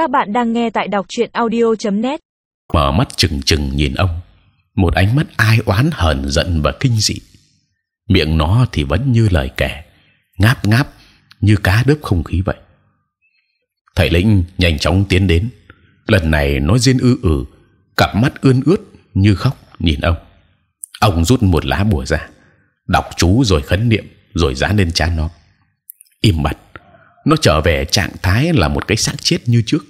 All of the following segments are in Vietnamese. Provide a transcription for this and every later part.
Các bạn đang nghe tại đọc truyện audio.net. mở mắt chừng chừng nhìn ông, một ánh mắt ai oán hờn giận và kinh dị. Miệng nó thì vẫn như lời kể, ngáp ngáp như cá đớp không khí vậy. Thầy lĩnh nhanh chóng tiến đến, lần này nó diên ư ử, cặp mắt ươn ướt như khóc nhìn ông. Ông rút một lá bùa ra, đọc chú rồi khấn niệm, rồi dán lên trán nó. Im bặt, nó trở về trạng thái là một cái xác chết như trước.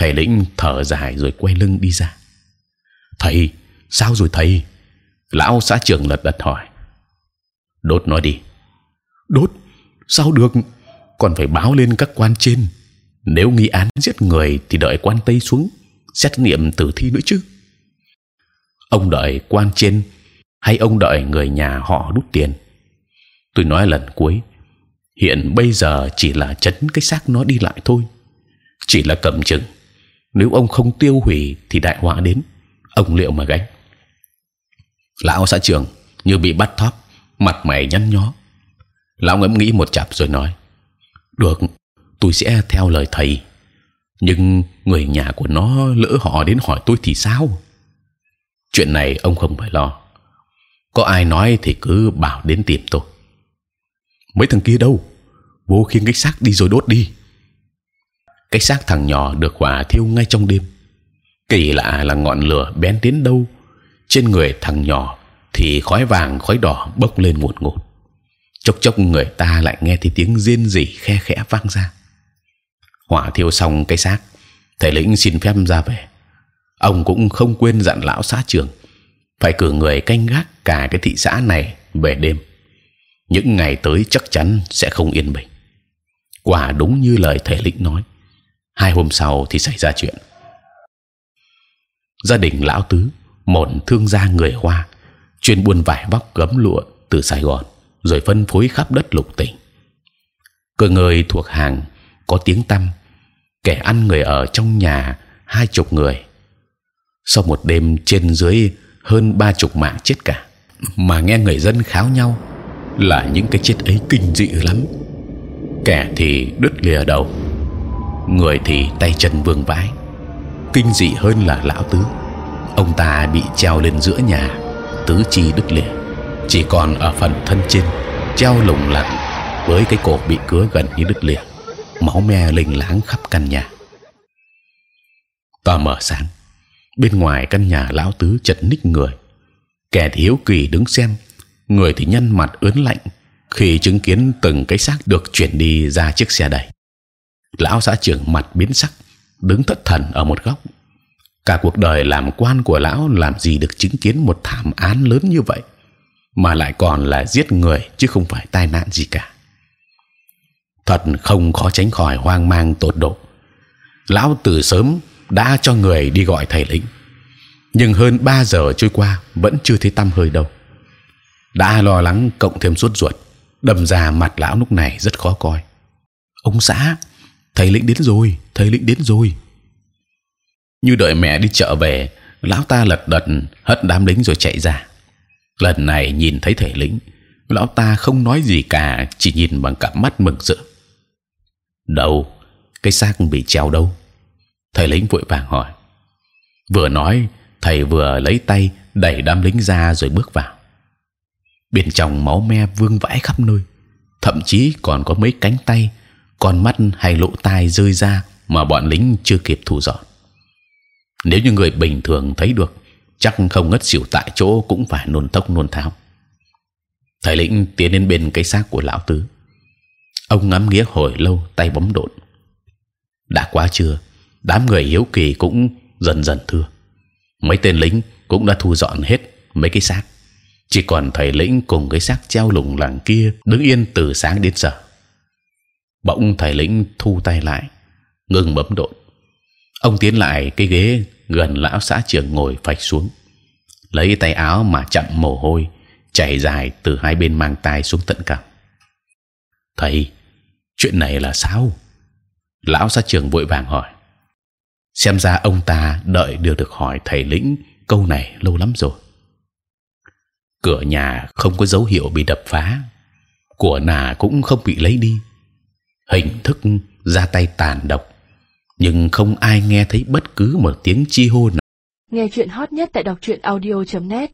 Thầy lĩnh thở dài rồi quay lưng đi ra. Thầy, sao rồi thầy? Lão xã trưởng lật đật hỏi. Đốt nó đi. Đốt? Sao được? Còn phải báo lên các quan trên. Nếu nghi án giết người thì đợi quan tây xuống xét nghiệm tử thi nữa chứ. Ông đợi quan trên hay ông đợi người nhà họ đút tiền? Tôi nói lần cuối. Hiện bây giờ chỉ là chấn cái xác nó đi lại thôi, chỉ là cầm chừng. Nếu ông không tiêu hủy thì đại họa đến, ông liệu mà gánh? Lão xã trưởng như bị bắt thóp, mặt mày nhăn nhó. Lão ngẫm nghĩ một chập rồi nói: được, tôi sẽ theo lời thầy. Nhưng người nhà của nó lỡ họ đến hỏi tôi thì sao? Chuyện này ông không phải lo. Có ai nói thì cứ bảo đến tìm tôi. Mấy thằng kia đâu? Vô khiêng cái xác đi rồi đốt đi. Cái xác thằng nhỏ được hỏa thiêu ngay trong đêm. Kỳ lạ là ngọn lửa bén đến đâu trên người thằng nhỏ thì khói vàng khói đỏ bốc lên ngột ngột. Chốc chốc người ta lại nghe thấy tiếng rên rỉ khe khẽ vang ra. Hỏa thiêu xong cái xác, thầy lĩnh xin phép ra về. Ông cũng không quên dặn lão xã trưởng phải cử người canh gác cả cái thị xã này về đêm. Những ngày tới chắc chắn sẽ không yên bình. Quả đúng như lời thầy lĩnh nói. Hai hôm sau thì xảy ra chuyện. Gia đình lão tứ, một thương gia người hoa, chuyên buôn vải vóc gấm lụa từ Sài Gòn, rồi phân phối khắp đất lục tỉnh. Cơ người thuộc hàng có tiếng tăm, kẻ ăn người ở trong nhà hai chục người. Sau một đêm trên dưới hơn ba chục mạng chết cả, mà nghe người dân kháo nhau là những cái chết ấy kinh dị lắm. Kẻ thì đứt lìa đầu, người thì tay chân vương vãi. Kinh dị hơn là lão tứ, ông ta bị treo lên giữa nhà, tứ chi đứt lìa, chỉ còn ở phần thân trên treo lủng lẳng với cái cổ bị cứa gần như đứt lìa, máu me lênh láng khắp căn nhà. Tòa mở sáng, bên ngoài căn nhà lão tứ chật ních người, kẻ thì hiếu kỳ đứng xem, người thì nhăn mặt ớn lạnh khi chứng kiến từng cái xác được chuyển đi ra chiếc xe đẩy. Lão xã trưởng mặt biến sắc, đứng thất thần ở một góc. Cả cuộc đời làm quan của lão làm gì được chứng kiến một thảm án lớn như vậy, mà lại còn là giết người chứ không phải tai nạn gì cả. Thật không khó tránh khỏi hoang mang tột độ. Lão từ sớm đã cho người đi gọi thầy lĩnh, nhưng hơn 3 giờ trôi qua vẫn chưa thấy tâm hơi đâu. Đã lo lắng cộng thêm suốt ruột, đầm ra mặt lão lúc này rất khó coi. Ông xã, thầy lĩnh đến rồi, thầy lĩnh đến rồi. Như đợi mẹ đi chợ về, lão ta lật đật hất đám lính rồi chạy ra. Lần này nhìn thấy thầy lĩnh, lão ta không nói gì cả, chỉ nhìn bằng cặp mắt mừng rỡ. Đâu, cái xác bị treo đâu? Thầy lính vội vàng hỏi. Vừa nói, thầy vừa lấy tay đẩy đám lính ra rồi bước vào. Bên trong máu me vương vãi khắp nơi, thậm chí còn có mấy cánh tay, con mắt hay lỗ tai rơi ra mà bọn lính chưa kịp thu dọn. Nếu như người bình thường thấy được, chắc không ngất xỉu tại chỗ cũng phải nôn tốc nôn tháo. Thầy lĩnh tiến đến bên cái xác của lão tứ. Ông ngắm nghía hồi lâu, tay bấm đột. đã quá chưa? Đám người hiếu kỳ cũng dần dần thưa. Mấy tên lính cũng đã thu dọn hết mấy cái xác. Chỉ còn thầy lĩnh cùng cái xác treo lủng lẳng kia đứng yên từ sáng đến giờ. Bỗng thầy lĩnh thu tay lại, ngừng bấm độn. Ông tiến lại cái ghế gần lão xã trưởng ngồi phạch xuống, lấy tay áo mà chậm mồ hôi chảy dài từ hai bên mang tai xuống tận cằm. Thầy, chuyện này là sao? Lão xã trưởng vội vàng hỏi. Xem ra ông ta đợi được được hỏi thầy lĩnh câu này lâu lắm rồi. Cửa nhà không có dấu hiệu bị đập phá, của nà cũng không bị lấy đi. Hình thức ra tay tàn độc, nhưng không ai nghe thấy bất cứ một tiếng chi hô nào. Nghe chuyện hot nhất tại đọc truyện audio.net